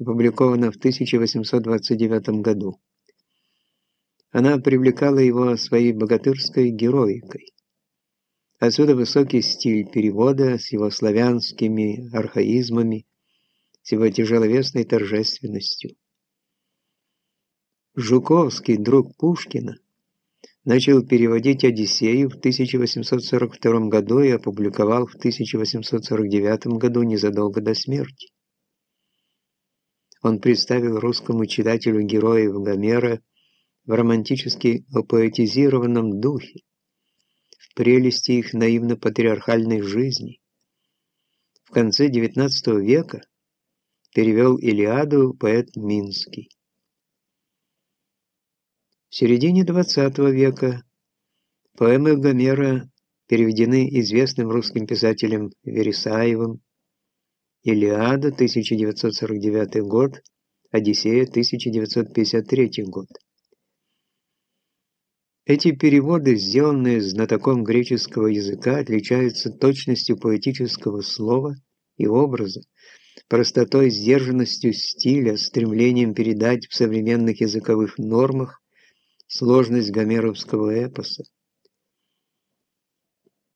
опубликована в 1829 году. Она привлекала его своей богатырской героикой. Отсюда высокий стиль перевода с его славянскими архаизмами, с его тяжеловесной торжественностью. Жуковский, друг Пушкина, начал переводить «Одиссею» в 1842 году и опубликовал в 1849 году незадолго до смерти. Он представил русскому читателю героев Гомера в романтически опоэтизированном духе, в прелести их наивно-патриархальной жизни. В конце XIX века перевел Илиаду поэт Минский. В середине XX века поэмы Гомера переведены известным русским писателем Вересаевым, Илиада, 1949 год, Одиссея, 1953 год. Эти переводы, сделанные знатоком греческого языка, отличаются точностью поэтического слова и образа, простотой, сдержанностью стиля, стремлением передать в современных языковых нормах сложность гомеровского эпоса.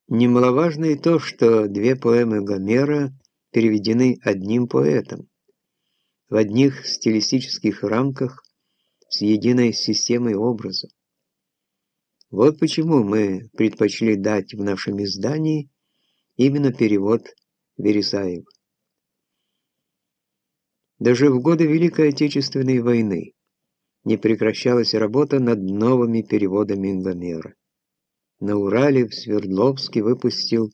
Немаловажно и то, что две поэмы Гомера переведены одним поэтом, в одних стилистических рамках с единой системой образа. Вот почему мы предпочли дать в нашем издании именно перевод Вересаева. Даже в годы Великой Отечественной войны не прекращалась работа над новыми переводами Гомера. На Урале в Свердловске выпустил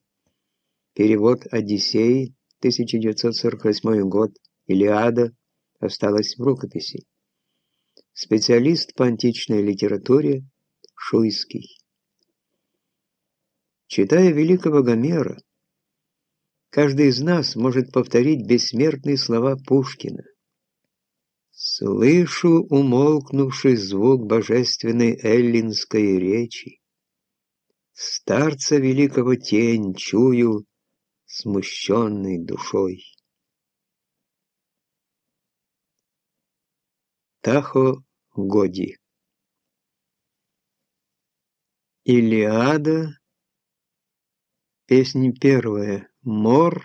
перевод «Одиссеи» 1948 год, «Илиада» осталась в рукописи. Специалист по античной литературе Шуйский. Читая великого Гомера, каждый из нас может повторить бессмертные слова Пушкина. Слышу умолкнувший звук божественной эллинской речи. Старца великого тень чую смущенной душой. Тахо Годи. Илиада. Песня первая. Мор,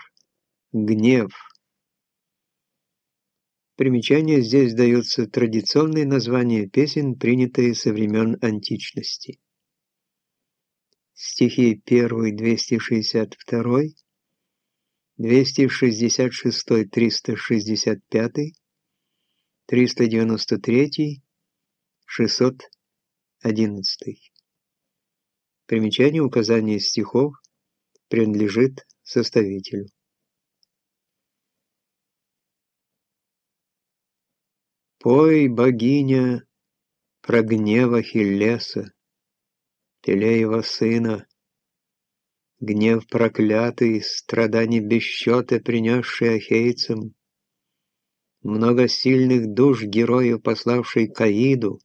гнев. Примечания здесь даются традиционные названия песен, принятые со времен античности. Стихи 1, 262, 266, 365, 393, 611. Примечание указания стихов принадлежит составителю. Пой, богиня, про гнева Хиллеса, Пелеева сына, Гнев проклятый, страданий без счета принесший ахейцам, Много сильных душ герою пославший Каиду,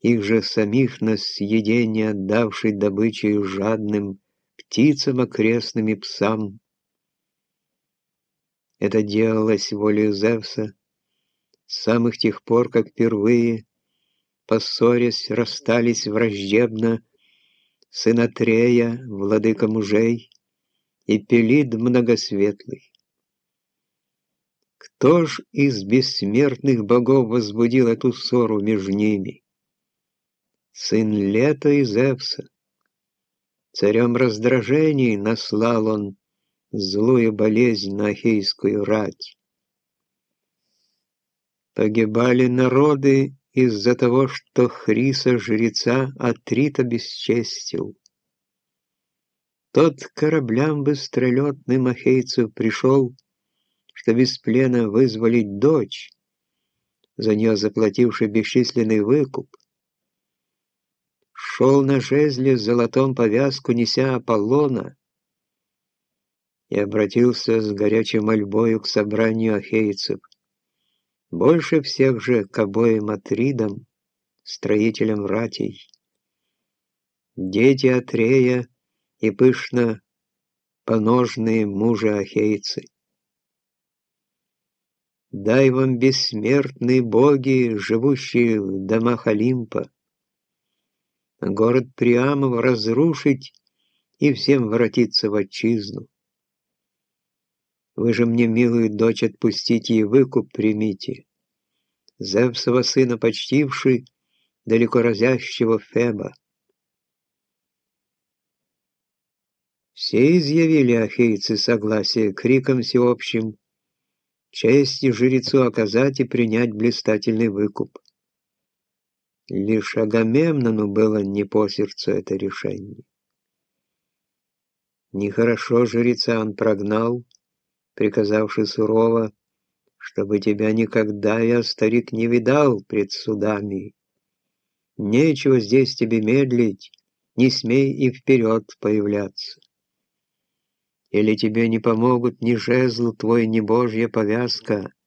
Их же самих на съедение отдавший добычею жадным Птицам окрестным и псам. Это делалось волею Зевса, с самых тех пор, как впервые, поссорясь, расстались враждебно сын Атрея, владыка мужей, и Пелид многосветлый. Кто ж из бессмертных богов возбудил эту ссору между ними? Сын Лета и Зевса. Царем раздражений наслал он злую болезнь на Ахейскую рать. Погибали народы из-за того, что Хриса, жреца, Атрита бесчестил. Тот кораблям быстролетным ахейцев пришел, что без плена вызволить дочь, за нее заплативший бесчисленный выкуп. Шел на жезле золотом повязку, неся Аполлона, и обратился с горячей мольбою к собранию ахейцев — больше всех же к обоим Атридам, строителям ратей. Дети Атрея и пышно поножные мужи ахейцы. Дай вам бессмертные боги, живущие в домах Олимпа, город Приамов разрушить и всем воротиться в отчизну. Вы же мне, милую дочь, отпустите и выкуп примите. Зевсова сына почтивший, далеко разящего Феба. Все изъявили ахейцы согласие криком всеобщим, честь жрецу оказать и принять блистательный выкуп. Лишь Агамемнону было не по сердцу это решение. Нехорошо жреца он прогнал, приказавший сурово, чтобы тебя никогда я, старик, не видал пред судами. Нечего здесь тебе медлить, не смей и вперед появляться. Или тебе не помогут ни жезл твой, ни божья повязка —